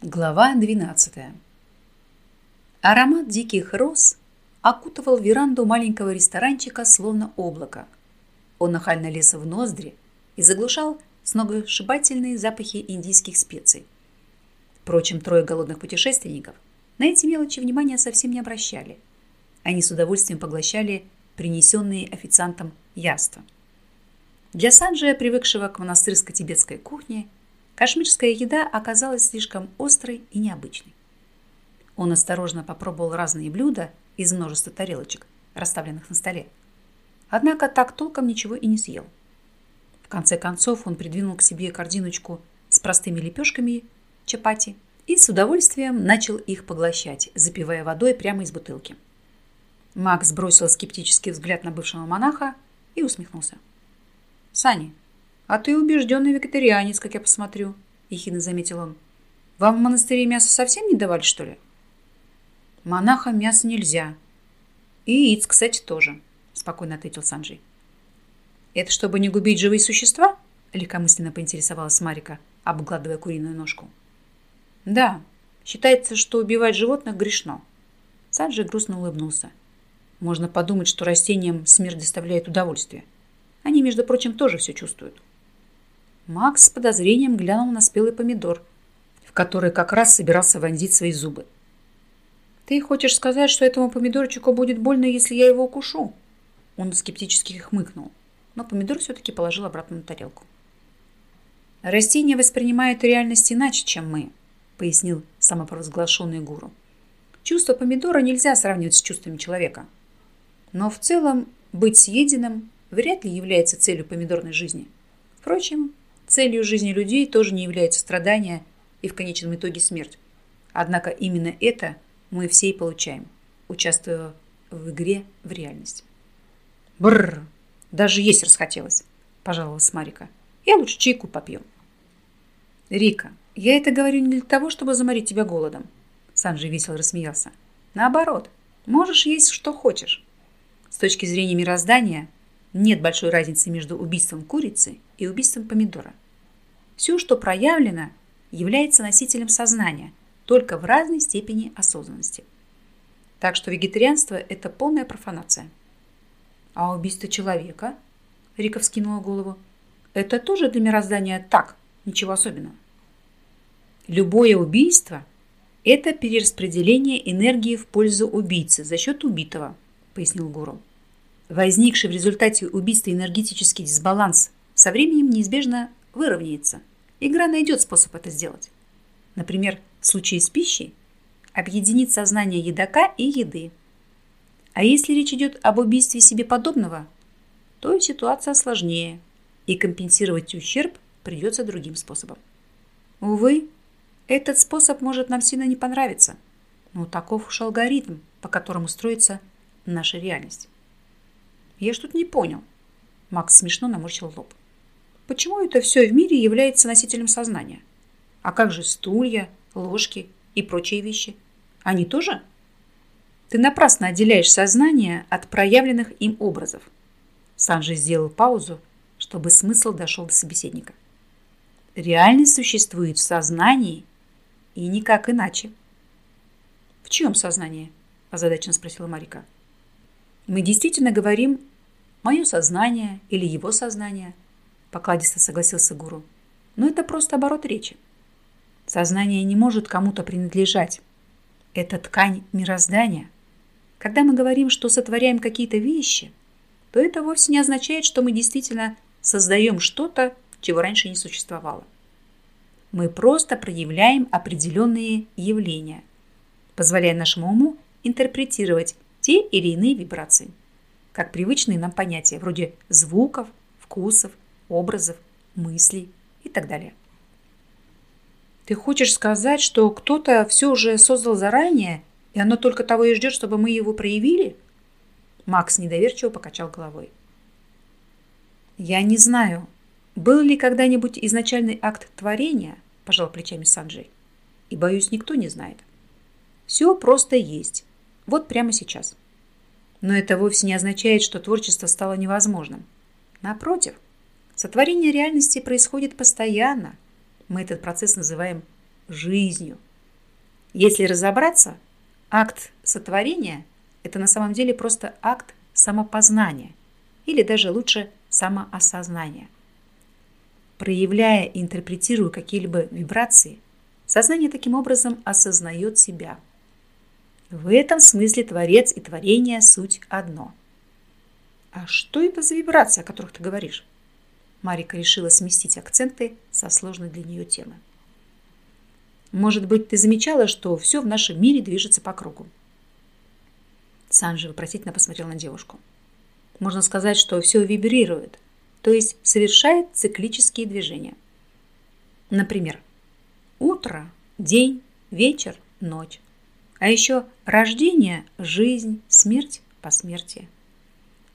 Глава 12. Аромат диких роз окутывал веранду маленького ресторанчика словно облако. Он нахально лез в ноздри и заглушал сногсшибательные запахи индийских специй. Впрочем, трое голодных путешественников на эти мелочи внимания совсем не обращали. Они с удовольствием поглощали принесенные официантом яства. Для Санджия, привыкшего к монастырско-тибетской кухне, Кашмирская еда оказалась слишком острой и необычной. Он осторожно попробовал разные блюда из множества тарелочек, расставленных на столе. Однако так толком ничего и не съел. В конце концов он придвинул к себе корзиночку с простыми лепешками чапати и с удовольствием начал их поглощать, запивая водой прямо из бутылки. Макс бросил скептический взгляд на бывшего монаха и усмехнулся. «Сани, «А ты убежденный вегетарианец, как я посмотрю», — ехидно заметил он. «Вам в монастыре мясо совсем не давали, что ли?» «Монахам мясо нельзя. И яиц, кстати, тоже», — спокойно ответил Санджей. «Это чтобы не губить живые существа?» — легкомысленно поинтересовалась Марика, обгладывая куриную ножку. «Да, считается, что убивать животных грешно». Санджей грустно улыбнулся. «Можно подумать, что растениям смерть доставляет удовольствие. Они, между прочим, тоже все чувствуют». Макс с подозрением глянул на спелый помидор, в который как раз собирался вонзить свои зубы. «Ты хочешь сказать, что этому помидорчику будет больно, если я его укушу?» Он скептически хмыкнул, но помидор все-таки положил обратно на тарелку. «Растения воспринимают реальность иначе, чем мы», пояснил самопровозглашенный гуру. «Чувство помидора нельзя сравнивать с чувствами человека. Но в целом быть съеденным вряд ли является целью помидорной жизни. Впрочем, Целью жизни людей тоже не является страдание и в конечном итоге смерть. Однако именно это мы все и получаем, участвуя в игре в реальность. Бррр, даже есть расхотелось, пожаловалась Марика. Я лучше чайку попью. Рика, я это говорю не для того, чтобы заморить тебя голодом. Санджи весело рассмеялся. Наоборот, можешь есть что хочешь. С точки зрения мироздания нет большой разницы между убийством курицы и убийством помидора. Все, что проявлено, является носителем сознания, только в разной степени осознанности. Так что вегетарианство – это полная профанация. А убийство человека, Рика вскинула голову, это тоже для мироздания так, ничего особенного. Любое убийство – это перераспределение энергии в пользу убийцы за счет убитого, пояснил Гуру. Возникший в результате убийства энергетический дисбаланс со временем неизбежно выровняется. Игра найдет способ это сделать. Например, в случае с пищей объединить сознание едока и еды. А если речь идет об убийстве себе подобного, то ситуация сложнее, и компенсировать ущерб придется другим способом. Увы, этот способ может нам сильно не понравиться, но таков уж алгоритм, по которому строится наша реальность. Я что-то не понял. Макс смешно наморщил лоб. Почему это все в мире является носителем сознания? А как же стулья, ложки и прочие вещи? Они тоже? Ты напрасно отделяешь сознание от проявленных им образов. Санжи сделал паузу, чтобы смысл дошел до собеседника. Реальность существует в сознании и никак иначе. В чьем сознании? озадаченно спросила Марика. Мы действительно говорим «мое сознание» или «его сознание», покладисто согласился гуру. Но это просто оборот речи. Сознание не может кому-то принадлежать. Это ткань мироздания. Когда мы говорим, что сотворяем какие-то вещи, то это вовсе не означает, что мы действительно создаем что-то, чего раньше не существовало. Мы просто проявляем определенные явления, позволяя нашему уму интерпретировать те или иные вибрации, как привычные нам понятия вроде звуков, вкусов, образов, мыслей и так далее. Ты хочешь сказать, что кто-то все уже создал заранее, и оно только того и ждет, чтобы мы его проявили? Макс недоверчиво покачал головой. Я не знаю, был ли когда-нибудь изначальный акт творения, пожал плечами Санджей. И, боюсь, никто не знает. Все просто есть. Вот прямо сейчас. Но это вовсе не означает, что творчество стало невозможным. Напротив – Сотворение реальности происходит постоянно. Мы этот процесс называем жизнью. Если разобраться, акт сотворения – это на самом деле просто акт самопознания, или даже лучше самоосознания. Проявляя и интерпретируя какие-либо вибрации, сознание таким образом осознает себя. В этом смысле Творец и творение – суть одно. А что это за вибрации, о которых ты говоришь? Марика решила сместить акценты со сложной для нее темы. Может быть, ты замечала, что все в нашем мире движется по кругу? Санжи вопросительно посмотрел на девушку. Можно сказать, что все вибрирует, то есть совершает циклические движения. Например, утро, день, вечер, ночь. А еще рождение, жизнь, смерть, посмертие.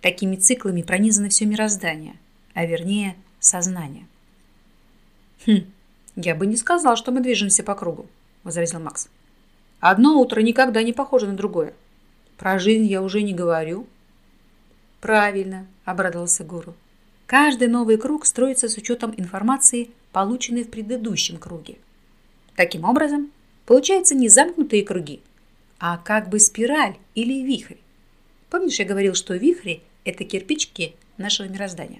Такими циклами пронизано все мироздание, а вернее сознание. Хм, я бы не сказал, что мы движемся по кругу, возразил Макс. Одно утро никогда не похоже на другое. Про жизнь я уже не говорю. Правильно, обрадовался гуру. Каждый новый круг строится с учетом информации, полученной в предыдущем круге. Таким образом, получаются не замкнутые круги, а как бы спираль или вихрь. Помнишь, я говорил, что вихри – это кирпичики нашего мироздания?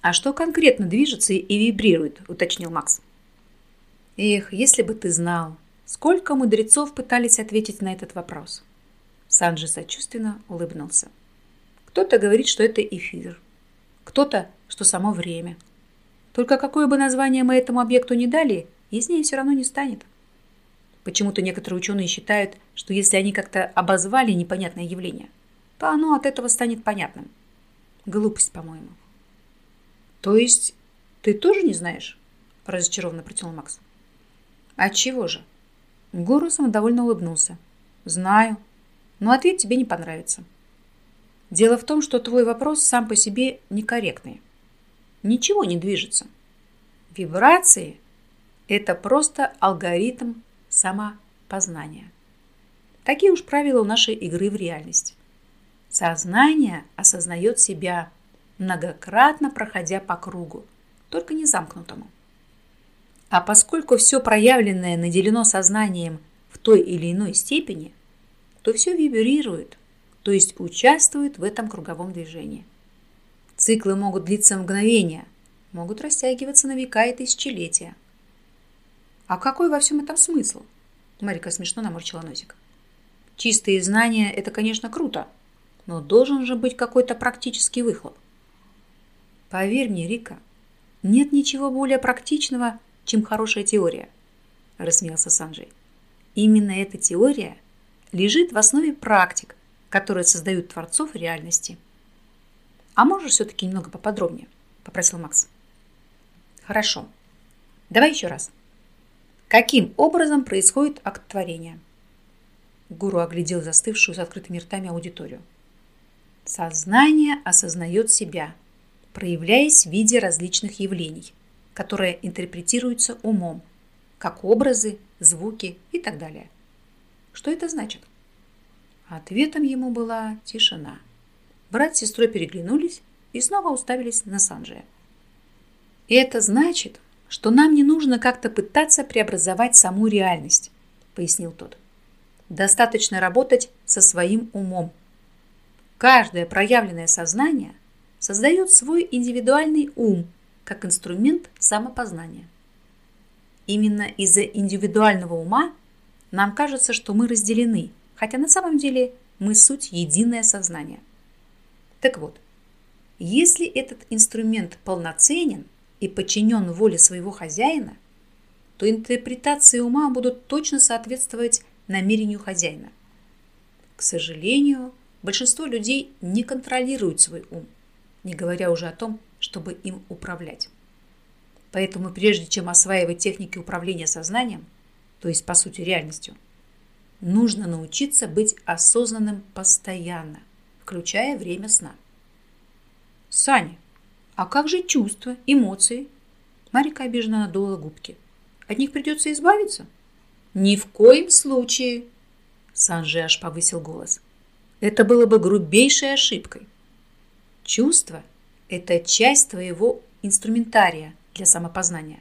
«А что конкретно движется и вибрирует?» – уточнил Макс. «Эх, если бы ты знал, сколько мудрецов пытались ответить на этот вопрос». Санджи сочувственно улыбнулся. «Кто-то говорит, что это эфир, кто-то, что само время. Только какое бы название мы этому объекту не дали, яснее все равно не станет». Почему-то некоторые ученые считают, что если они как-то обозвали непонятное явление, то оно от этого станет понятным. Глупость, по-моему. То есть ты тоже не знаешь? Разочарованно протянул Макс. А чего же? Гуру самодовольно улыбнулся. Знаю, но ответ тебе не понравится. Дело в том, что твой вопрос сам по себе некорректный. Ничего не движется. Вибрации – это просто алгоритм самопознания. Такие уж правила нашей игры в реальность. Сознание осознает себя многократно проходя по кругу, только не замкнутому. А поскольку все проявленное наделено сознанием в той или иной степени, то все вибрирует, то есть участвует в этом круговом движении. Циклы могут длиться мгновения, могут растягиваться на века и тысячелетия. А какой во всем этом смысл? Марика смешно наморщила носик. Чистые знания – это, конечно, круто, но должен же быть какой-то практический выхлоп. Поверь мне, Рика, нет ничего более практичного, чем хорошая теория, рассмеялся Санджей. Именно эта теория лежит в основе практик, которые создают творцов реальности. А можешь все-таки немного поподробнее? Попросил Макс. Хорошо. Давай еще раз. Каким образом происходит акт творения? Гуру оглядел застывшую с открытыми ртами аудиторию. Сознание осознает себя – проявляясь в виде различных явлений, которые интерпретируются умом, как образы, звуки и так далее. Что это значит? Ответом ему была тишина. Брат с сестрой переглянулись и снова уставились на Санджия. «Это значит, что нам не нужно как-то пытаться преобразовать саму реальность», пояснил тот. «Достаточно работать со своим умом. Каждое проявленное сознание – создает свой индивидуальный ум как инструмент самопознания. Именно из-за индивидуального ума нам кажется, что мы разделены, хотя на самом деле мы суть единое сознание. Так вот, если этот инструмент полноценен и подчинен воле своего хозяина, то интерпретации ума будут точно соответствовать намерению хозяина. К сожалению, большинство людей не контролируют свой ум не говоря уже о том, чтобы им управлять. Поэтому прежде чем осваивать техники управления сознанием, то есть по сути реальностью, нужно научиться быть осознанным постоянно, включая время сна. Саня, а как же чувства, эмоции? Марика обиженно надула губки. От них придется избавиться? Ни в коем случае. Санжи аж повысил голос. Это было бы грубейшей ошибкой. Чувство – это часть твоего инструментария для самопознания.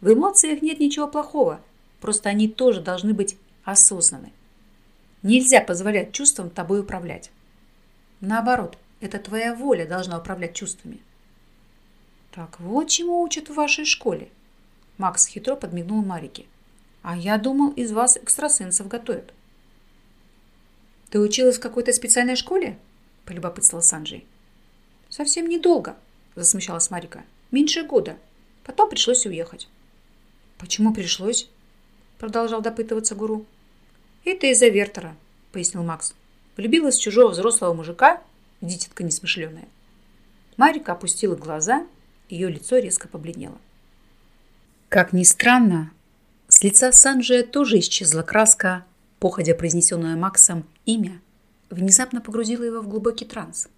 В эмоциях нет ничего плохого, Просто они тоже должны быть осознаны. Нельзя позволять чувствам тобой управлять. Наоборот, это твоя воля должна управлять чувствами. Так вот чему учат в вашей школе. Макс хитро подмигнул Марике. А я думал, из вас экстрасенсов готовят. Ты училась в какой-то специальной школе? Полюбопытствовал Санджей. Совсем недолго, засмущалась Марика. Меньше года. Потом пришлось уехать. Почему пришлось? Продолжал допытываться гуру. Это из-за Вертера, пояснил Макс. Влюбилась в чужого взрослого мужика, дитятка несмышленая. Марика опустила глаза, ее лицо резко побледнело. Как ни странно, с лица Санджия тоже исчезла краска, походя произнесенное Максом имя, внезапно погрузило его в глубокий транс.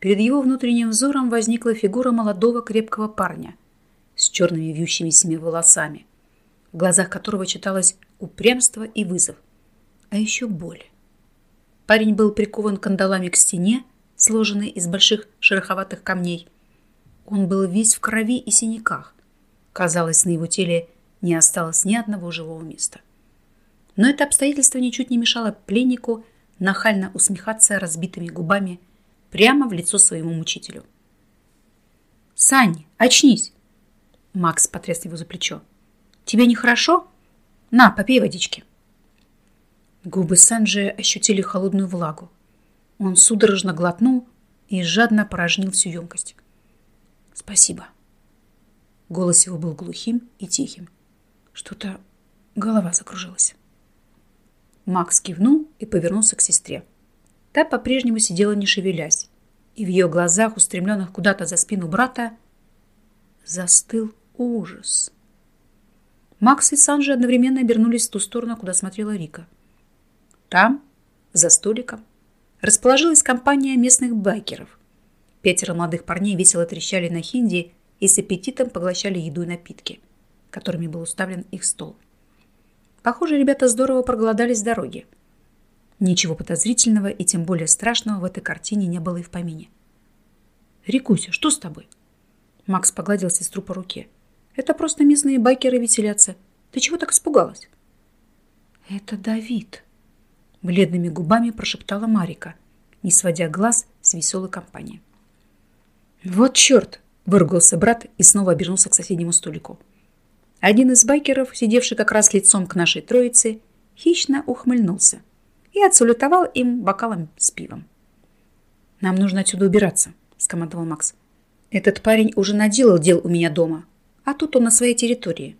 Перед его внутренним взором возникла фигура молодого крепкого парня с черными вьющимися волосами, в глазах которого читалось упрямство и вызов, а еще боль. Парень был прикован кандалами к стене, сложенной из больших шероховатых камней. Он был весь в крови и синяках. Казалось, на его теле не осталось ни одного живого места. Но это обстоятельство ничуть не мешало пленнику нахально усмехаться разбитыми губами прямо в лицо своему мучителю. «Сань, очнись!» Макс потряс его за плечо. «Тебе нехорошо? На, попей водички!» Губы Санджи ощутили холодную влагу. Он судорожно глотнул и жадно порожнил всю емкость. «Спасибо». Голос его был глухим и тихим. Что-то голова закружилась. Макс кивнул и повернулся к сестре. Та по-прежнему сидела не шевелясь, и в ее глазах, устремленных куда-то за спину брата, застыл ужас. Макс и Санджи одновременно обернулись в ту сторону, куда смотрела Рика. Там, за столиком, расположилась компания местных байкеров. Пятеро молодых парней весело трещали на хинди и с аппетитом поглощали еду и напитки, которыми был уставлен их стол. Похоже, ребята здорово проголодались с дороги. Ничего подозрительного и тем более страшного в этой картине не было и в помине. «Рикуся, что с тобой?» Макс погладил сестру по руке. «Это просто местные байкеры веселятся. Ты чего так испугалась?» «Это Давид», бледными губами прошептала Марика, не сводя глаз с веселой компании. «Вот черт!» – выругался брат и снова обернулся к соседнему столику. Один из байкеров, сидевший как раз лицом к нашей троице, хищно ухмыльнулся и отсалютовал им бокалом с пивом. «Нам нужно отсюда убираться», – скомандовал Макс. «Этот парень уже наделал дел у меня дома, а тут он на своей территории.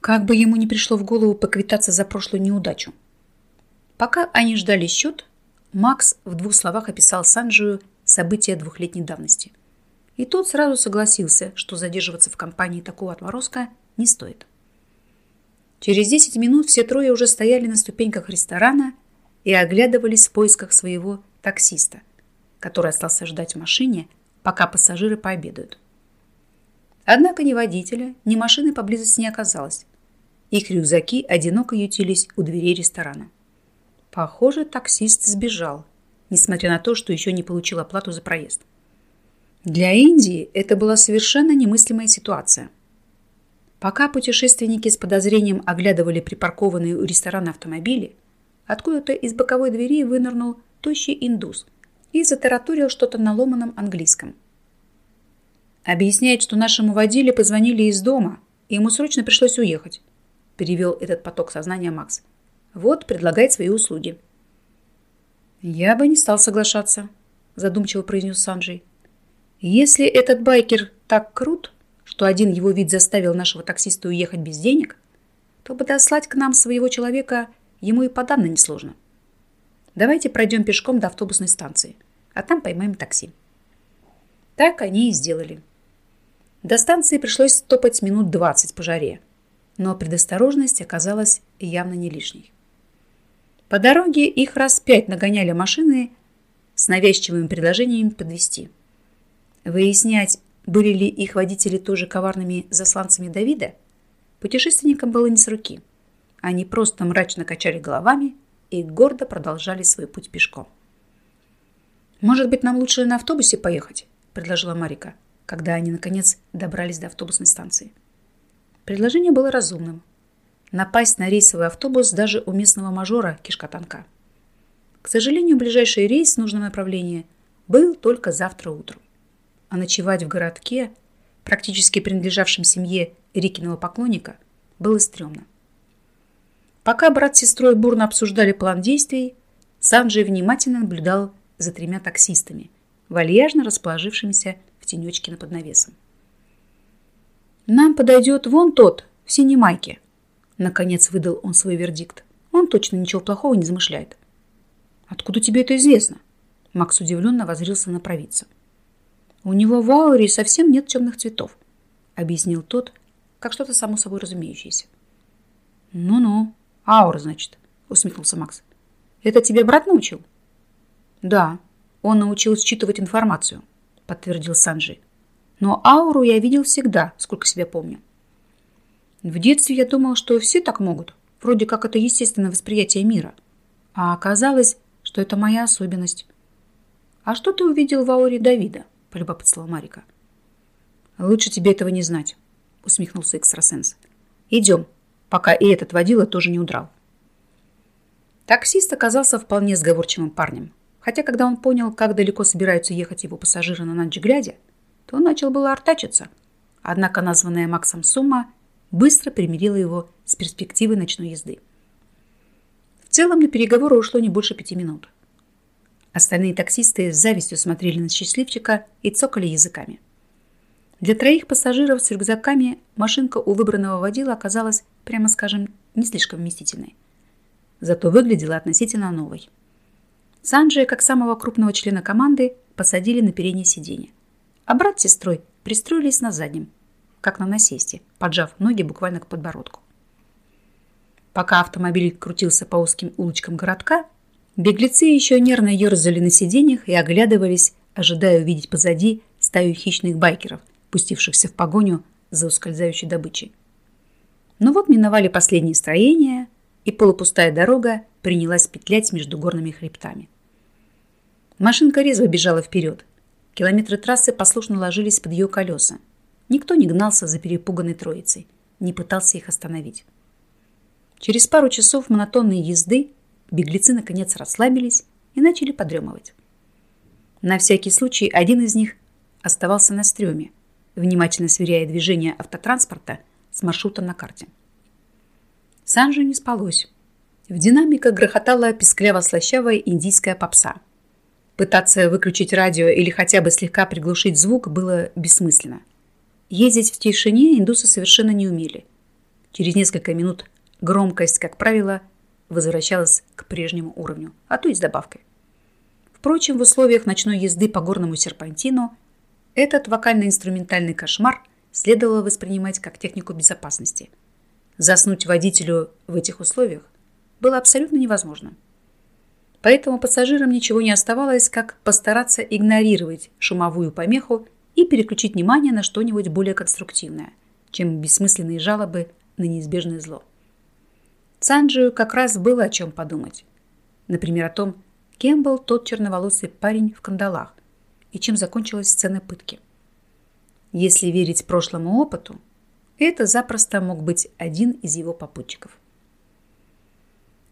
Как бы ему не пришло в голову поквитаться за прошлую неудачу». Пока они ждали счет, Макс в двух словах описал Санджию события двухлетней давности. И тот сразу согласился, что задерживаться в компании такого отморозка не стоит. Через 10 минут все трое уже стояли на ступеньках ресторана и оглядывались в поисках своего таксиста, который остался ждать в машине, пока пассажиры пообедают. Однако ни водителя, ни машины поблизости не оказалось. Их рюкзаки одиноко ютились у дверей ресторана. Похоже, таксист сбежал, несмотря на то, что еще не получил оплату за проезд. Для Индии это была совершенно немыслимая ситуация. Пока путешественники с подозрением оглядывали припаркованные у ресторана автомобили, откуда-то из боковой двери вынырнул тощий индус и затараторил что-то на ломаном английском. «Объясняет, что нашему водиле позвонили из дома, и ему срочно пришлось уехать», перевел этот поток сознания Макс. Вот, предлагает свои услуги. Я бы не стал соглашаться, задумчиво произнес Санджей. Если этот байкер так крут, что один его вид заставил нашего таксиста уехать без денег, то подослать к нам своего человека ему и подавно несложно. Давайте пройдем пешком до автобусной станции, а там поймаем такси. Так они и сделали. До станции пришлось топать минут двадцать по жаре, но предосторожность оказалась явно не лишней. По дороге их раз пять нагоняли машины с навязчивыми предложениями подвести. Выяснять, были ли их водители тоже коварными засланцами Давида, путешественникам было не с руки. Они просто мрачно качали головами и гордо продолжали свой путь пешком. «Может быть, нам лучше на автобусе поехать?» – предложила Марика, когда они, наконец, добрались до автобусной станции. Предложение было разумным. Напасть на рейсовый автобус даже у местного мажора кишка тонка. К сожалению, ближайший рейс в нужном направлении был только завтра утром. А ночевать в городке, практически принадлежавшем семье Рикиного поклонника, было стрёмно. Пока брат с сестрой бурно обсуждали план действий, Санджей внимательно наблюдал за тремя таксистами, вальяжно расположившимися в тенечке на поднавесом. «Нам подойдет вон тот, в синей майке», — наконец выдал он свой вердикт. «Он точно ничего плохого не замышляет». «Откуда тебе это известно?» Макс удивленно возрился на провидца. «У него в ауре совсем нет темных цветов», — объяснил тот, как что-то само собой разумеющееся. «Ну-ну, аура, значит», — усмехнулся Макс. «Это тебе брат научил?» «Да, он научил считывать информацию», — подтвердил Санджи. «Но ауру я видел всегда, сколько себя помню». В детстве я думал, что все так могут, вроде как это естественное восприятие мира. А оказалось, что это моя особенность. «А что ты увидел в ауре Давида?» – полюбопытствовала Марика. «Лучше тебе этого не знать», – усмехнулся экстрасенс. «Идем, пока и этот водила тоже не удрал». Таксист оказался вполне сговорчивым парнем. Хотя, когда он понял, как далеко собираются ехать его пассажиры на ночь глядя, то он начал было артачиться. Однако названная Максом сумма быстро примирила его с перспективой ночной езды. В целом на переговоры ушло не больше пяти минут. Остальные таксисты с завистью смотрели на счастливчика и цокали языками. Для троих пассажиров с рюкзаками машинка у выбранного водила оказалась, прямо скажем, не слишком вместительной. Зато выглядела относительно новой. Санджия, как самого крупного члена команды, посадили на переднее сиденье. А брат с сестрой пристроились на заднем, как на насесте, поджав ноги буквально к подбородку. Пока автомобиль крутился по узким улочкам городка, Беглецы еще нервно ерзали на сиденьях и оглядывались, ожидая увидеть позади стаю хищных байкеров, пустившихся в погоню за ускользающей добычей. Но вот миновали последние строения, и полупустая дорога принялась петлять между горными хребтами. Машинка резво бежала вперед. Километры трассы послушно ложились под ее колеса. Никто не гнался за перепуганной троицей, не пытался их остановить. Через пару часов монотонной езды беглецы наконец расслабились и начали подремывать. На всякий случай один из них оставался на стреме, внимательно сверяя движение автотранспорта с маршрутом на карте. Санже не спалось. В динамиках грохотала пескляво-слащавая индийская попса. Пытаться выключить радио или хотя бы слегка приглушить звук было бессмысленно. Ездить в тишине индусы совершенно не умели. Через несколько минут громкость, как правило, возвращалась к прежнему уровню, а то и с добавкой. Впрочем, в условиях ночной езды по горному серпантину этот вокально-инструментальный кошмар следовало воспринимать как технику безопасности. Заснуть водителю в этих условиях было абсолютно невозможно. Поэтому пассажирам ничего не оставалось, как постараться игнорировать шумовую помеху и переключить внимание на что-нибудь более конструктивное, чем бессмысленные жалобы на неизбежное зло. Санджию как раз было о чем подумать. Например, о том, кем был тот черноволосый парень в кандалах и чем закончилась сцена пытки. Если верить прошлому опыту, это запросто мог быть один из его попутчиков.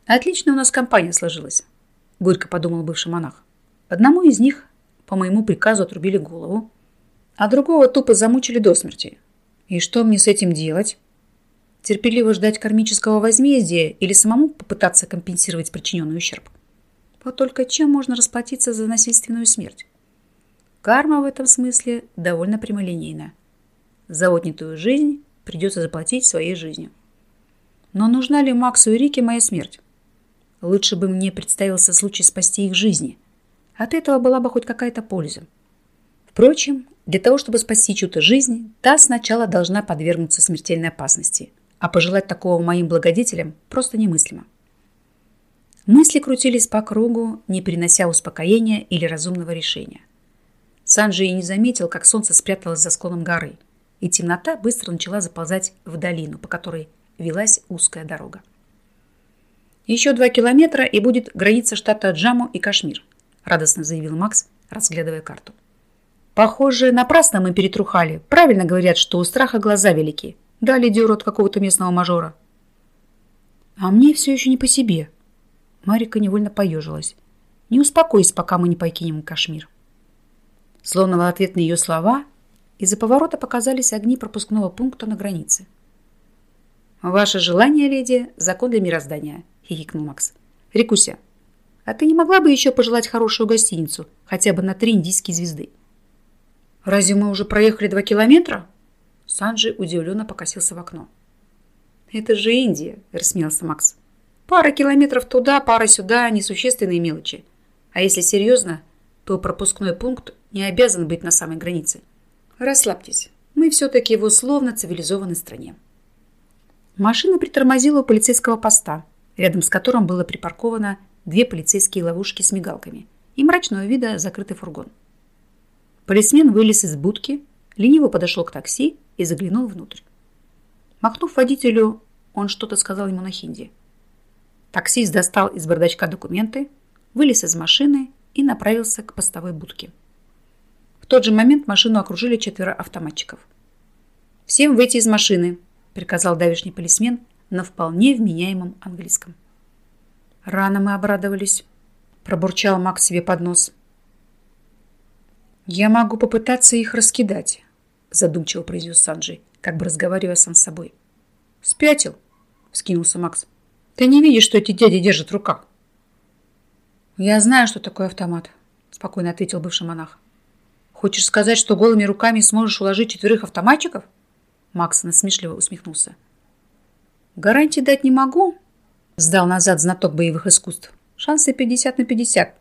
«Отлично у нас компания сложилась», – горько подумал бывший монах. «Одному из них по моему приказу отрубили голову, а другого тупо замучили до смерти. И что мне с этим делать?» Терпеливо ждать кармического возмездия или самому попытаться компенсировать причиненный ущерб. Вот только чем можно расплатиться за насильственную смерть? Карма в этом смысле довольно прямолинейна. За отнятую жизнь придется заплатить своей жизнью. Но нужна ли Максу и Рике моя смерть? Лучше бы мне представился случай спасти их жизни. От этого была бы хоть какая-то польза. Впрочем, для того, чтобы спасти чью-то жизнь, та сначала должна подвергнуться смертельной опасности – а пожелать такого моим благодетелям просто немыслимо. Мысли крутились по кругу, не принося успокоения или разумного решения. Санджи и не заметил, как солнце спряталось за склоном горы, и темнота быстро начала заползать в долину, по которой велась узкая дорога. «Еще два километра, и будет граница штата Джаму и Кашмир», радостно заявил Макс, разглядывая карту. «Похоже, напрасно мы перетрухали. Правильно говорят, что у страха глаза велики», Дали дёру от какого-то местного мажора. А мне все еще не по себе. Марика невольно поежилась. Не успокойся, пока мы не покинем Кашмир. Словно в ответ на ее слова, из-за поворота показались огни пропускного пункта на границе. «Ваше желание, леди, закон для мироздания», — хихикнул Макс. «Рикуся, а ты не могла бы еще пожелать хорошую гостиницу, хотя бы на три индийские звезды?» «Разве мы уже проехали два километра?» Санджи удивленно покосился в окно. «Это же Индия», — рассмеялся Макс. «Пара километров туда, пара сюда, несущественные мелочи. А если серьезно, то пропускной пункт не обязан быть на самой границе. Расслабьтесь, мы все-таки в условно цивилизованной стране». Машина притормозила у полицейского поста, рядом с которым было припарковано две полицейские ловушки с мигалками и мрачного вида закрытый фургон. Полисмен вылез из будки, лениво подошел к такси и заглянул внутрь. Махнув водителю, он что-то сказал ему на хинди. Таксист достал из бардачка документы, вылез из машины и направился к постовой будке. В тот же момент машину окружили четверо автоматчиков. «Всем выйти из машины», – приказал давишний полисмен на вполне вменяемом английском. «Рано мы обрадовались», – пробурчал Макс себе под нос. «Я могу попытаться их раскидать», – задумчиво произнес Санджей как бы разговаривая сам с собой. «Спятил?» – вскинулся Макс. «Ты не видишь, что эти дяди держат в руках?» «Я знаю, что такое автомат», – спокойно ответил бывший монах. «Хочешь сказать, что голыми руками сможешь уложить четверых автоматчиков?» Макс насмешливо усмехнулся. «Гарантии дать не могу», – сдал назад знаток боевых искусств. «Шансы 50 на 50.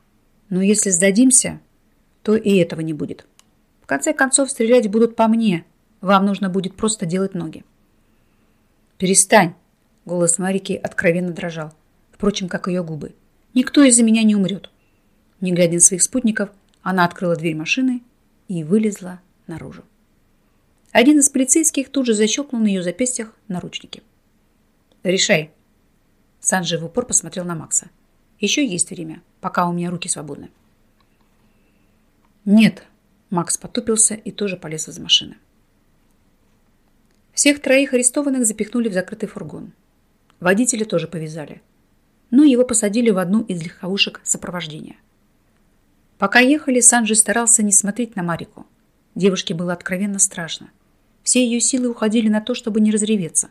Но если сдадимся, то и этого не будет. Конце концов, стрелять будут по мне, вам нужно будет просто делать ноги. «Перестань!» — голос Марики откровенно дрожал. Впрочем, как ее губы. «Никто из-за меня не умрет!» Не глядя на своих спутников, она открыла дверь машины и вылезла наружу. Один из полицейских тут же защелкнул на ее запястьях наручники. «Решай!» Санджи в упор посмотрел на Макса. «Еще есть время, пока у меня руки свободны». «Нет!» Макс потупился и тоже полез из машины. Всех троих арестованных запихнули в закрытый фургон. Водителя тоже повязали. Но его посадили в одну из легковушек сопровождения. Пока ехали, Санджи старался не смотреть на Марику. Девушке было откровенно страшно. Все ее силы уходили на то, чтобы не разреветься.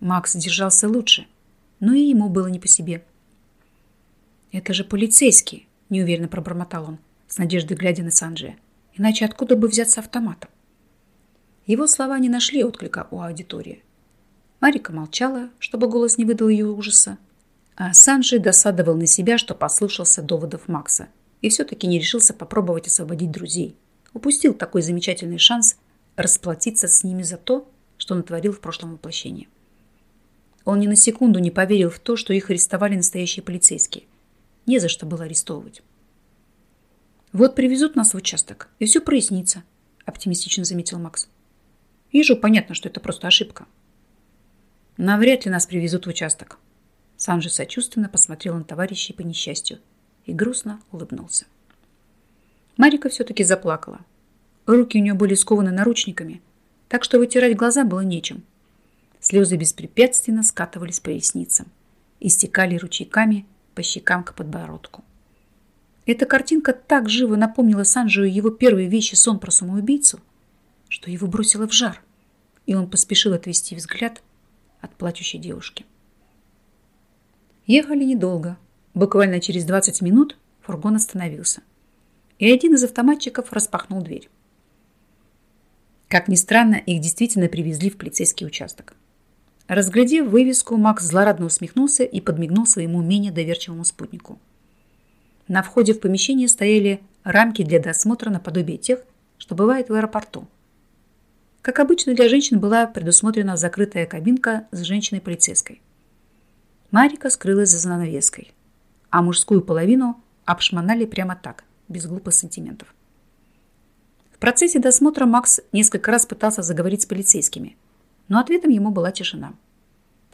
Макс держался лучше, но и ему было не по себе. «Это же полицейский», – неуверенно пробормотал он, с надеждой глядя на Санджия. «Иначе откуда бы взяться автоматом?» Его слова не нашли отклика у аудитории. Марика молчала, чтобы голос не выдал ее ужаса. А Санджи досадовал на себя, что послушался доводов Макса и все-таки не решился попробовать освободить друзей. Упустил такой замечательный шанс расплатиться с ними за то, что натворил в прошлом воплощении. Он ни на секунду не поверил в то, что их арестовали настоящие полицейские. Не за что было арестовывать. «Вот привезут нас в участок, и все прояснится», – оптимистично заметил Макс. Вижу, понятно, что это просто ошибка. Навряд ли нас привезут в участок. Санжи сочувственно посмотрел на товарищей по несчастью и грустно улыбнулся. Марика все-таки заплакала. Руки у нее были скованы наручниками, так что вытирать глаза было нечем. Слезы беспрепятственно скатывались по ресницам и стекали ручейками по щекам к подбородку. Эта картинка так живо напомнила Санжию его первые вещи сон про самоубийцу, что его бросило в жар, и он поспешил отвести взгляд от плачущей девушки. Ехали недолго. Буквально через 20 минут фургон остановился, и один из автоматчиков распахнул дверь. Как ни странно, их действительно привезли в полицейский участок. Разглядев вывеску, Макс злорадно усмехнулся и подмигнул своему менее доверчивому спутнику. На входе в помещение стояли рамки для досмотра наподобие тех, что бывает в аэропорту – как обычно, для женщин была предусмотрена закрытая кабинка с женщиной-полицейской. Марика скрылась за занавеской, а мужскую половину обшмонали прямо так, без глупых сантиментов. В процессе досмотра Макс несколько раз пытался заговорить с полицейскими, но ответом ему была тишина.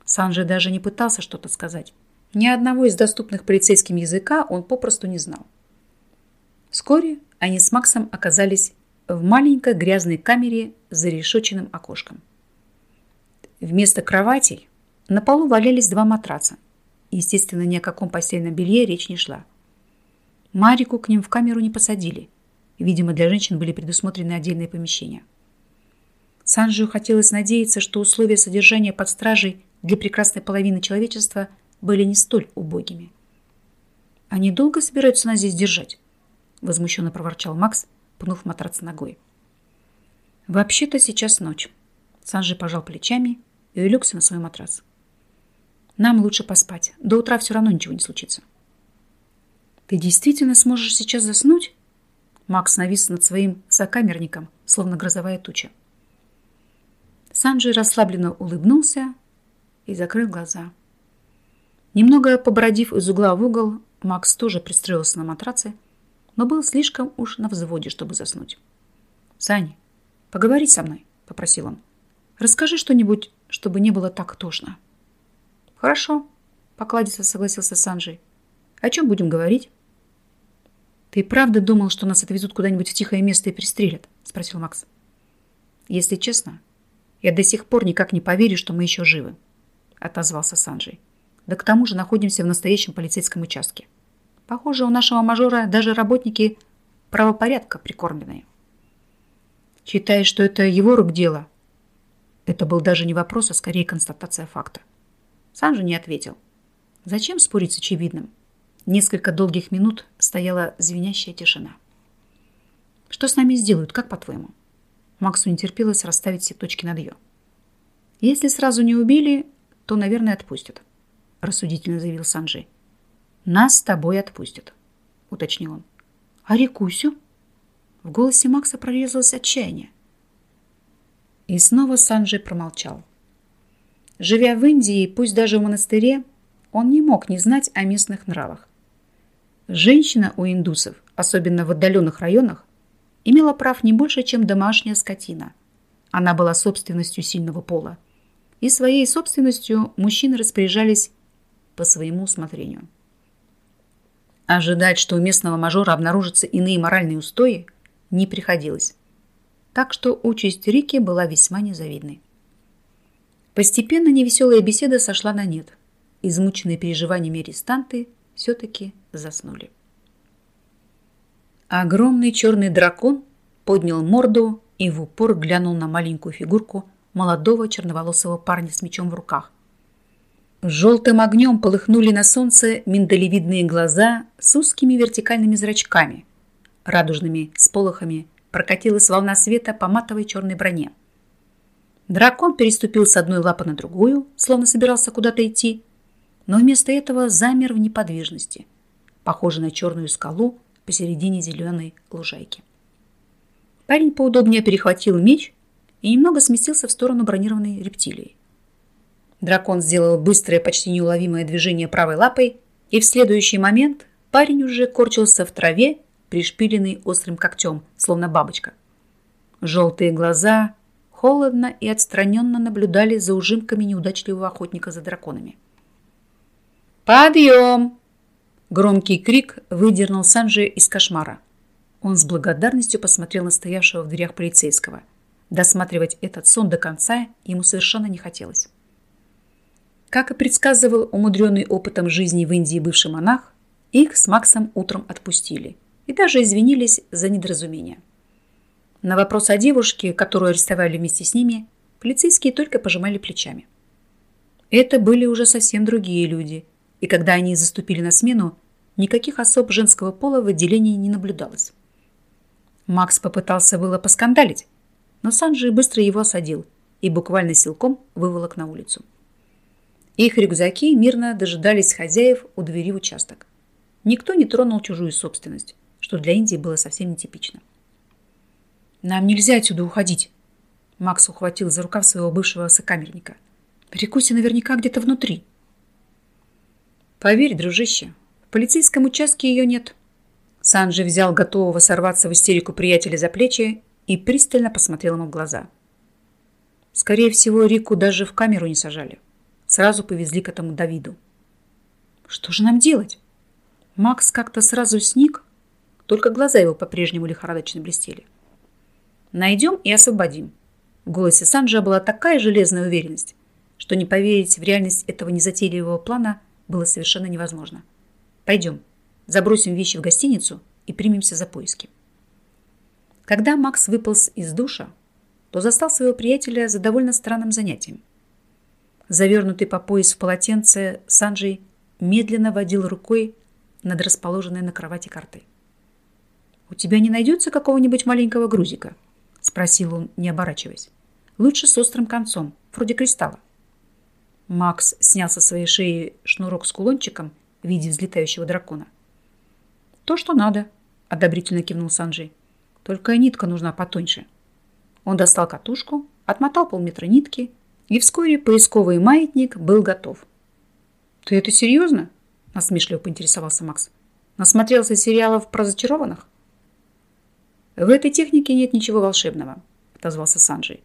Санджи даже не пытался что-то сказать. Ни одного из доступных полицейским языка он попросту не знал. Вскоре они с Максом оказались в маленькой грязной камере с зарешоченным окошком. Вместо кроватей На полу валялись два матраца. Естественно, ни о каком постельном белье речь не шла. Марику к ним в камеру не посадили. Видимо, для женщин были предусмотрены отдельные помещения. Санджио хотелось надеяться, что условия содержания под стражей для прекрасной половины человечества были не столь убогими. «Они долго собираются нас здесь держать?» возмущенно проворчал Макс, пнув матрац ногой. «Вообще-то сейчас ночь». Санджи пожал плечами и улегся на свой матрас. «Нам лучше поспать. До утра все равно ничего не случится». «Ты действительно сможешь сейчас заснуть?» Макс навис над своим сокамерником, словно грозовая туча. Санджи расслабленно улыбнулся и закрыл глаза. Немного побродив из угла в угол, Макс тоже пристроился на матраце, но был слишком уж на взводе, чтобы заснуть. «Саня, поговори со мной», — попросил он. «Расскажи что-нибудь, чтобы не было так тошно». «Хорошо», — покладисто согласился Санджей. «О чем будем говорить?» «Ты правда думал, что нас отвезут куда-нибудь в тихое место и пристрелят?» — спросил Макс. «Если честно, я до сих пор никак не поверю, что мы еще живы», — отозвался Санджей. «Да к тому же находимся в настоящем полицейском участке. Похоже, у нашего мажора даже работники правопорядка прикормленные. Считаешь, что это его рук дело? Это был даже не вопрос, а скорее констатация факта. Сам же не ответил. Зачем спорить с очевидным? Несколько долгих минут стояла звенящая тишина. Что с нами сделают, как по-твоему? Максу не терпелось расставить все точки над «ё». Если сразу не убили, то, наверное, отпустят, рассудительно заявил Санджей. Нас с тобой отпустят, уточнил он. А Рикусю? В голосе Макса прорезалось отчаяние. И снова Санджей промолчал. Живя в Индии, пусть даже в монастыре, он не мог не знать о местных нравах. Женщина у индусов, особенно в отдаленных районах, имела прав не больше, чем домашняя скотина. Она была собственностью сильного пола. И своей собственностью мужчины распоряжались по своему усмотрению. Ожидать, что у местного мажора обнаружатся иные моральные устои, не приходилось. Так что участь Рики была весьма незавидной. Постепенно невеселая беседа сошла на нет. Измученные переживаниями арестанты все-таки заснули. Огромный черный дракон поднял морду и в упор глянул на маленькую фигурку молодого черноволосого парня с мечом в руках, Желтым огнем полыхнули на солнце миндалевидные глаза с узкими вертикальными зрачками. Радужными сполохами прокатилась волна света по матовой черной броне. Дракон переступил с одной лапы на другую, словно собирался куда-то идти, но вместо этого замер в неподвижности, похожий на черную скалу посередине зеленой лужайки. Парень поудобнее перехватил меч и немного сместился в сторону бронированной рептилии. Дракон сделал быстрое, почти неуловимое движение правой лапой, и в следующий момент парень уже корчился в траве, пришпиленный острым когтем, словно бабочка. Желтые глаза холодно и отстраненно наблюдали за ужимками неудачливого охотника за драконами. «Подъем!» Громкий крик выдернул Санджи из кошмара. Он с благодарностью посмотрел на стоявшего в дверях полицейского. Досматривать этот сон до конца ему совершенно не хотелось. Как и предсказывал умудренный опытом жизни в Индии бывший монах, их с Максом утром отпустили и даже извинились за недоразумение. На вопрос о девушке, которую арестовали вместе с ними, полицейские только пожимали плечами. Это были уже совсем другие люди, и когда они заступили на смену, никаких особ женского пола в отделении не наблюдалось. Макс попытался было поскандалить, но Санджи быстро его осадил и буквально силком выволок на улицу. Их рюкзаки мирно дожидались хозяев у двери участок. Никто не тронул чужую собственность, что для Индии было совсем нетипично. «Нам нельзя отсюда уходить!» Макс ухватил за рукав своего бывшего сокамерника. «Рекуси наверняка где-то внутри». «Поверь, дружище, в полицейском участке ее нет». Санджи взял готового сорваться в истерику приятеля за плечи и пристально посмотрел ему в глаза. Скорее всего, Рику даже в камеру не сажали сразу повезли к этому Давиду. Что же нам делать? Макс как-то сразу сник, только глаза его по-прежнему лихорадочно блестели. Найдем и освободим. В голосе Санджа была такая железная уверенность, что не поверить в реальность этого незатейливого плана было совершенно невозможно. «Пойдем, забросим вещи в гостиницу и примемся за поиски». Когда Макс выполз из душа, то застал своего приятеля за довольно странным занятием. Завернутый по пояс в полотенце, Санджей медленно водил рукой над расположенной на кровати картой. «У тебя не найдется какого-нибудь маленького грузика?» – спросил он, не оборачиваясь. «Лучше с острым концом, вроде кристалла». Макс снял со своей шеи шнурок с кулончиком в виде взлетающего дракона. «То, что надо», – одобрительно кивнул Санджей. «Только нитка нужна потоньше». Он достал катушку, отмотал полметра нитки, и вскоре поисковый маятник был готов. «Ты это серьезно?» – насмешливо поинтересовался Макс. «Насмотрелся сериалов про зачарованных?» «В этой технике нет ничего волшебного», – отозвался Санджей.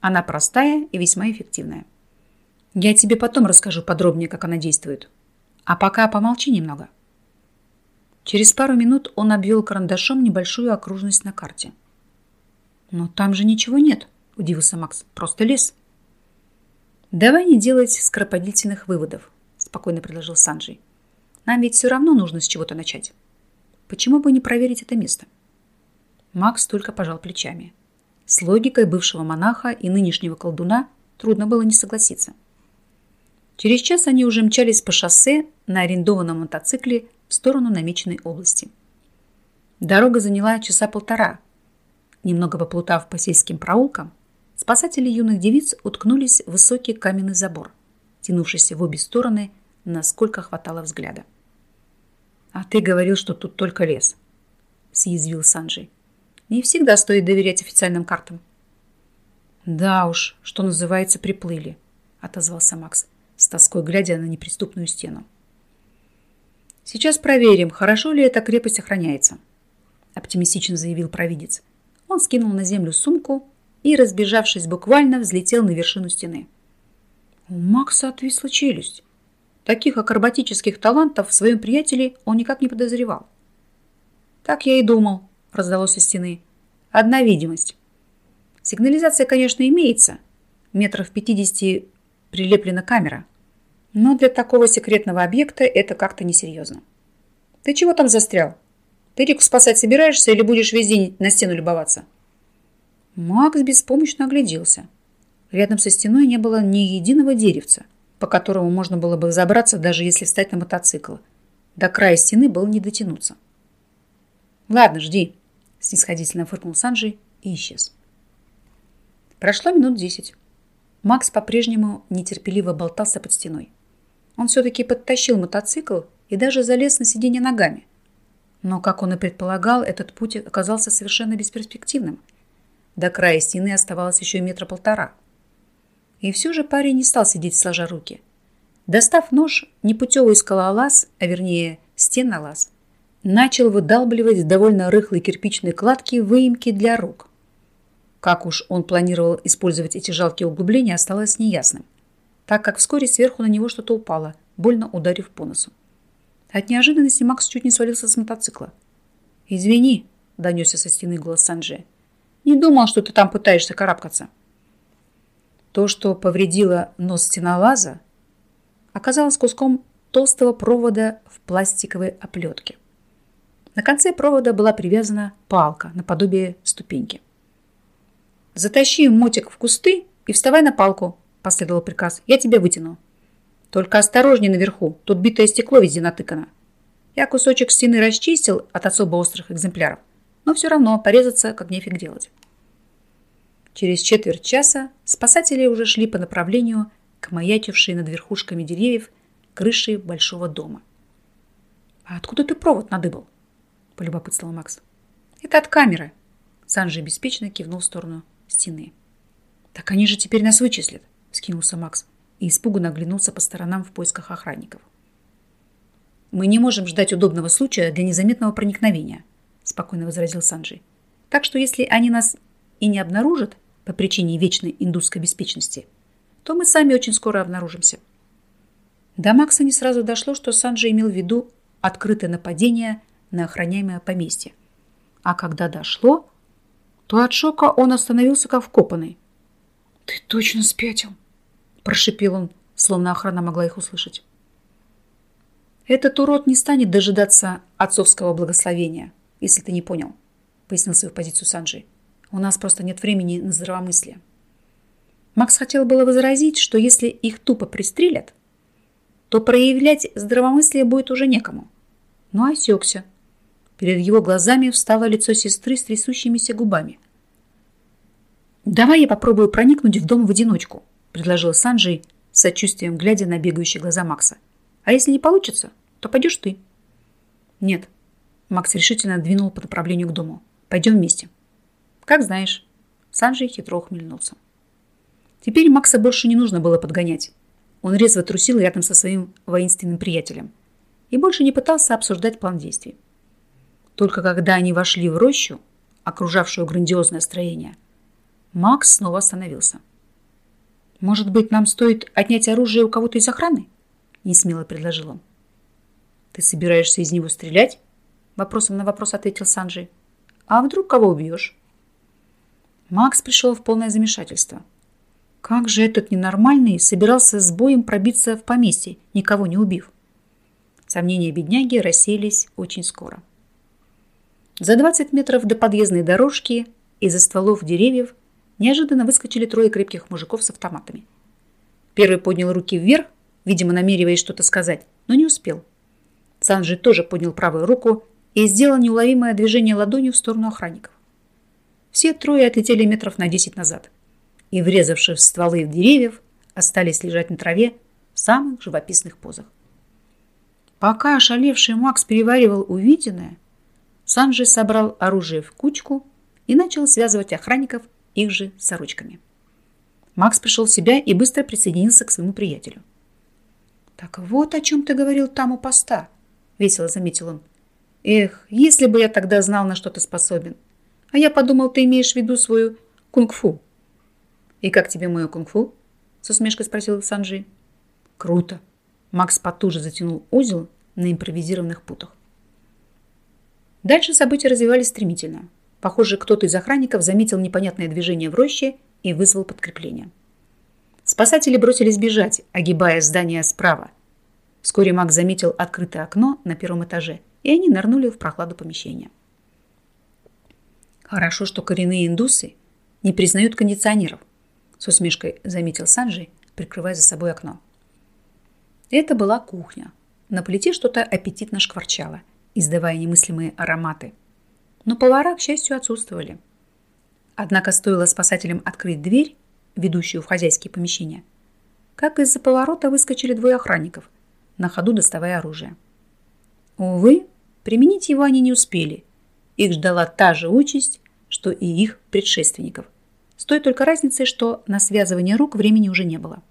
«Она простая и весьма эффективная. Я тебе потом расскажу подробнее, как она действует. А пока помолчи немного». Через пару минут он обвел карандашом небольшую окружность на карте. «Но там же ничего нет», – удивился Макс. «Просто лес». «Давай не делать скоропалительных выводов», – спокойно предложил Санджей. «Нам ведь все равно нужно с чего-то начать. Почему бы не проверить это место?» Макс только пожал плечами. С логикой бывшего монаха и нынешнего колдуна трудно было не согласиться. Через час они уже мчались по шоссе на арендованном мотоцикле в сторону намеченной области. Дорога заняла часа полтора – Немного поплутав по сельским проулкам, спасатели юных девиц уткнулись в высокий каменный забор, тянувшийся в обе стороны, насколько хватало взгляда. «А ты говорил, что тут только лес», — съязвил Санджей. «Не всегда стоит доверять официальным картам». «Да уж, что называется, приплыли», — отозвался Макс, с тоской глядя на неприступную стену. «Сейчас проверим, хорошо ли эта крепость охраняется», — оптимистично заявил провидец. Он скинул на землю сумку и, разбежавшись буквально, взлетел на вершину стены. У Макса отвисла челюсть. Таких акробатических талантов в своем приятеле он никак не подозревал. «Так я и думал», — раздалось со стены. «Одна видимость. Сигнализация, конечно, имеется. Метров 50 прилеплена камера. Но для такого секретного объекта это как-то несерьезно. Ты чего там застрял? Ты реку спасать собираешься или будешь весь день на стену любоваться?» Макс беспомощно огляделся. Рядом со стеной не было ни единого деревца, по которому можно было бы забраться, даже если встать на мотоцикл. До края стены было не дотянуться. «Ладно, жди», – снисходительно фыркнул Санджи и исчез. Прошло минут десять. Макс по-прежнему нетерпеливо болтался под стеной. Он все-таки подтащил мотоцикл и даже залез на сиденье ногами. Но, как он и предполагал, этот путь оказался совершенно бесперспективным. До края стены оставалось еще метра полтора. И все же парень не стал сидеть сложа руки. Достав нож, непутевый скалолаз, а вернее стенолаз, начал выдалбливать с довольно рыхлой кирпичной кладки выемки для рук. Как уж он планировал использовать эти жалкие углубления, осталось неясным, так как вскоре сверху на него что-то упало, больно ударив по носу. От неожиданности Макс чуть не свалился с мотоцикла. «Извини», — донесся со стены голос Санджи. «Не думал, что ты там пытаешься карабкаться». То, что повредило нос стенолаза, оказалось куском толстого провода в пластиковой оплетке. На конце провода была привязана палка наподобие ступеньки. «Затащи мотик в кусты и вставай на палку», – последовал приказ. «Я тебя вытяну». Только осторожнее наверху, тут битое стекло везде натыкано. Я кусочек стены расчистил от особо острых экземпляров, но все равно порезаться как нефиг делать. Через четверть часа спасатели уже шли по направлению к маячившей над верхушками деревьев крыши большого дома. «А откуда ты провод надыбал?» – полюбопытствовал Макс. «Это от камеры», – Санжи беспечно кивнул в сторону стены. «Так они же теперь нас вычислят», – скинулся Макс и испуганно оглянулся по сторонам в поисках охранников. «Мы не можем ждать удобного случая для незаметного проникновения», спокойно возразил Санджи. «Так что если они нас и не обнаружат по причине вечной индусской беспечности, то мы сами очень скоро обнаружимся». До Макса не сразу дошло, что Санджи имел в виду открытое нападение на охраняемое поместье. А когда дошло, то от шока он остановился как вкопанный. «Ты точно спятил?» Прошипел он, словно охрана могла их услышать. Этот урод не станет дожидаться отцовского благословения, если ты не понял, пояснил свою позицию Санджи. У нас просто нет времени на здравомыслие. Макс хотел было возразить, что если их тупо пристрелят, то проявлять здравомыслие будет уже некому. Но осекся. Перед его глазами встало лицо сестры с трясущимися губами. «Давай я попробую проникнуть в дом в одиночку», предложил Санджей, с сочувствием глядя на бегающие глаза Макса. «А если не получится, то пойдешь ты». «Нет». Макс решительно двинул по направлению к дому. «Пойдем вместе». «Как знаешь». Санджей хитро ухмыльнулся. Теперь Макса больше не нужно было подгонять. Он резво трусил рядом со своим воинственным приятелем и больше не пытался обсуждать план действий. Только когда они вошли в рощу, окружавшую грандиозное строение, Макс снова остановился. «Может быть, нам стоит отнять оружие у кого-то из охраны?» – несмело предложил он. «Ты собираешься из него стрелять?» – вопросом на вопрос ответил Санджи. «А вдруг кого убьешь?» Макс пришел в полное замешательство – как же этот ненормальный собирался с боем пробиться в поместье, никого не убив? Сомнения бедняги рассеялись очень скоро. За 20 метров до подъездной дорожки из-за стволов деревьев неожиданно выскочили трое крепких мужиков с автоматами. Первый поднял руки вверх, видимо, намереваясь что-то сказать, но не успел. Санджи тоже поднял правую руку и сделал неуловимое движение ладонью в сторону охранников. Все трое отлетели метров на 10 назад и, врезавшись в стволы деревьев, остались лежать на траве в самых живописных позах. Пока ошалевший Макс переваривал увиденное, Санджи собрал оружие в кучку и начал связывать охранников их же сорочками. Макс пришел в себя и быстро присоединился к своему приятелю. «Так вот о чем ты говорил там у поста», — весело заметил он. «Эх, если бы я тогда знал, на что ты способен. А я подумал, ты имеешь в виду свою кунг-фу». «И как тебе мое кунг-фу?» с усмешкой спросил Санджи. «Круто!» Макс потуже затянул узел на импровизированных путах. Дальше события развивались стремительно. Похоже, кто-то из охранников заметил непонятное движение в роще и вызвал подкрепление. Спасатели бросились бежать, огибая здание справа. Вскоре Макс заметил открытое окно на первом этаже, и они нырнули в прохладу помещения. Хорошо, что коренные индусы не признают кондиционеров, с усмешкой заметил Санджи, прикрывая за собой окно. Это была кухня. На плите что-то аппетитно шкварчало, издавая немыслимые ароматы. Но повара, к счастью, отсутствовали. Однако стоило спасателям открыть дверь, ведущую в хозяйские помещения, как из-за поворота выскочили двое охранников, на ходу доставая оружие. Увы, применить его они не успели. Их ждала та же участь, что и их предшественников – с той только разницей, что на связывание рук времени уже не было.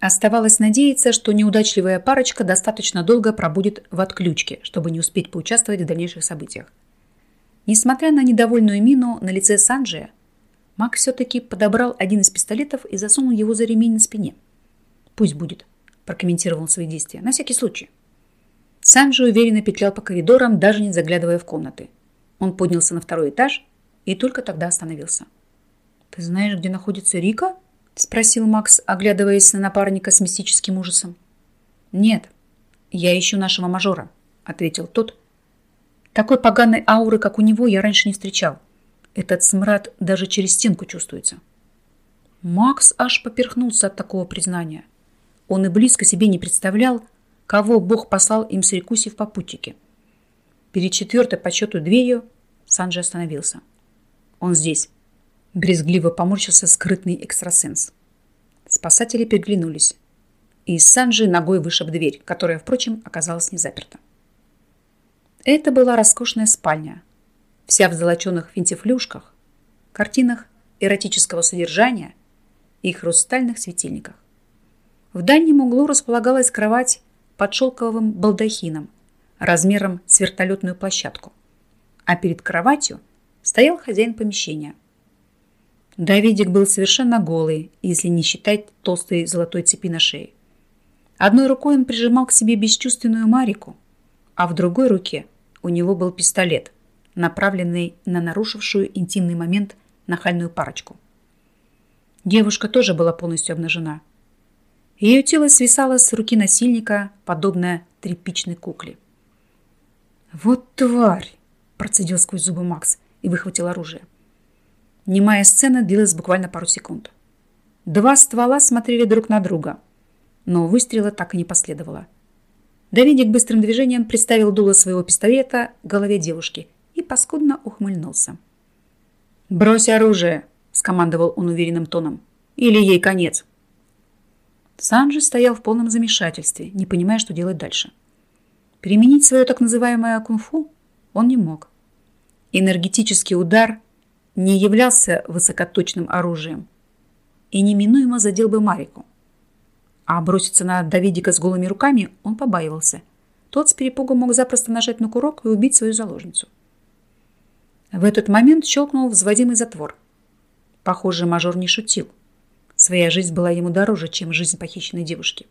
Оставалось надеяться, что неудачливая парочка достаточно долго пробудет в отключке, чтобы не успеть поучаствовать в дальнейших событиях. Несмотря на недовольную мину на лице Санджия, Мак все-таки подобрал один из пистолетов и засунул его за ремень на спине. «Пусть будет», – прокомментировал свои действия, – «на всякий случай». Санджи уверенно петлял по коридорам, даже не заглядывая в комнаты. Он поднялся на второй этаж и только тогда остановился. «Ты знаешь, где находится Рика?» – спросил Макс, оглядываясь на напарника с мистическим ужасом. «Нет, я ищу нашего мажора», – ответил тот. «Такой поганой ауры, как у него, я раньше не встречал. Этот смрад даже через стенку чувствуется». Макс аж поперхнулся от такого признания. Он и близко себе не представлял, кого Бог послал им с Рикуси в попутчике. Перед четвертой по счету дверью Санджи остановился. «Он здесь», Брезгливо поморщился скрытный экстрасенс. Спасатели переглянулись. И Санджи ногой вышиб дверь, которая, впрочем, оказалась не заперта. Это была роскошная спальня, вся в золоченых финтифлюшках, картинах эротического содержания и хрустальных светильниках. В дальнем углу располагалась кровать под шелковым балдахином размером с вертолетную площадку, а перед кроватью стоял хозяин помещения – Давидик был совершенно голый, если не считать толстой золотой цепи на шее. Одной рукой он прижимал к себе бесчувственную Марику, а в другой руке у него был пистолет, направленный на нарушившую интимный момент нахальную парочку. Девушка тоже была полностью обнажена, Ее тело свисало с руки насильника, подобное тряпичной кукле. «Вот тварь!» – процедил сквозь зубы Макс и выхватил оружие. Немая сцена длилась буквально пару секунд. Два ствола смотрели друг на друга, но выстрела так и не последовало. Давидик быстрым движением приставил дуло своего пистолета к голове девушки и паскудно ухмыльнулся. «Брось оружие!» – скомандовал он уверенным тоном. «Или ей конец!» Санджи стоял в полном замешательстве, не понимая, что делать дальше. Применить свое так называемое кунг-фу он не мог. Энергетический удар не являлся высокоточным оружием и неминуемо задел бы Марику. А броситься на Давидика с голыми руками он побаивался. Тот с перепугом мог запросто нажать на курок и убить свою заложницу. В этот момент щелкнул взводимый затвор. Похоже, мажор не шутил. Своя жизнь была ему дороже, чем жизнь похищенной девушки.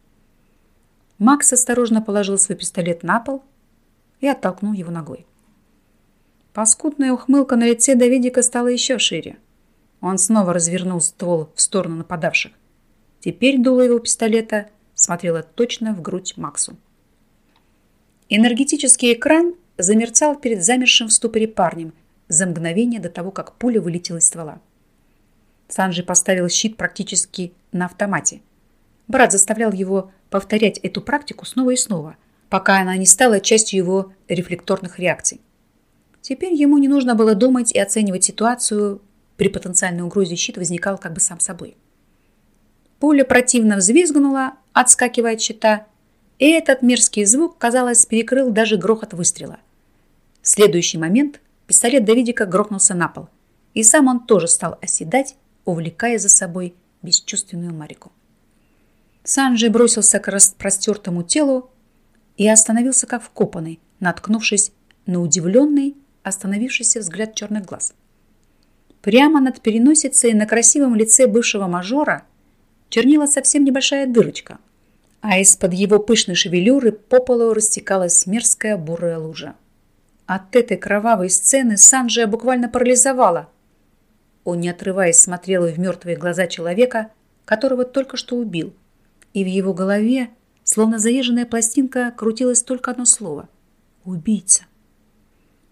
Макс осторожно положил свой пистолет на пол и оттолкнул его ногой. Паскудная ухмылка на лице Давидика стала еще шире. Он снова развернул ствол в сторону нападавших. Теперь дуло его пистолета смотрело точно в грудь Максу. Энергетический экран замерцал перед замершим в ступоре парнем за мгновение до того, как пуля вылетела из ствола. Санджи поставил щит практически на автомате. Брат заставлял его повторять эту практику снова и снова, пока она не стала частью его рефлекторных реакций. Теперь ему не нужно было думать и оценивать ситуацию. При потенциальной угрозе щит возникал как бы сам собой. Пуля противно взвизгнула, отскакивая от щита, и этот мерзкий звук, казалось, перекрыл даже грохот выстрела. В следующий момент пистолет Давидика грохнулся на пол, и сам он тоже стал оседать, увлекая за собой бесчувственную Марику. Санджи бросился к распростертому телу и остановился как вкопанный, наткнувшись на удивленный остановившийся взгляд черных глаз. Прямо над переносицей на красивом лице бывшего мажора чернила совсем небольшая дырочка, а из-под его пышной шевелюры по полу растекалась мерзкая бурая лужа. От этой кровавой сцены Санджия буквально парализовала. Он, не отрываясь, смотрел в мертвые глаза человека, которого только что убил, и в его голове, словно заезженная пластинка, крутилось только одно слово – «убийца».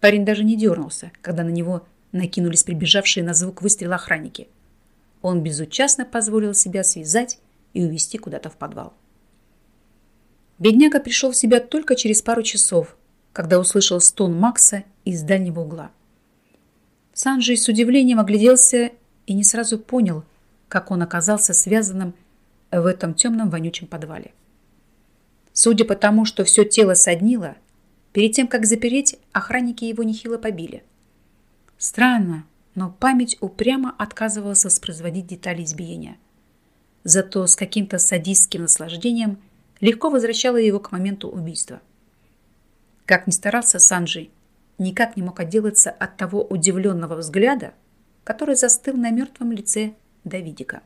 Парень даже не дернулся, когда на него накинулись прибежавшие на звук выстрела охранники. Он безучастно позволил себя связать и увести куда-то в подвал. Бедняга пришел в себя только через пару часов, когда услышал стон Макса из дальнего угла. Санджей с удивлением огляделся и не сразу понял, как он оказался связанным в этом темном вонючем подвале. Судя по тому, что все тело соднило, Перед тем, как запереть, охранники его нехило побили. Странно, но память упрямо отказывалась воспроизводить детали избиения. Зато с каким-то садистским наслаждением легко возвращала его к моменту убийства. Как ни старался Санджей, никак не мог отделаться от того удивленного взгляда, который застыл на мертвом лице Давидика.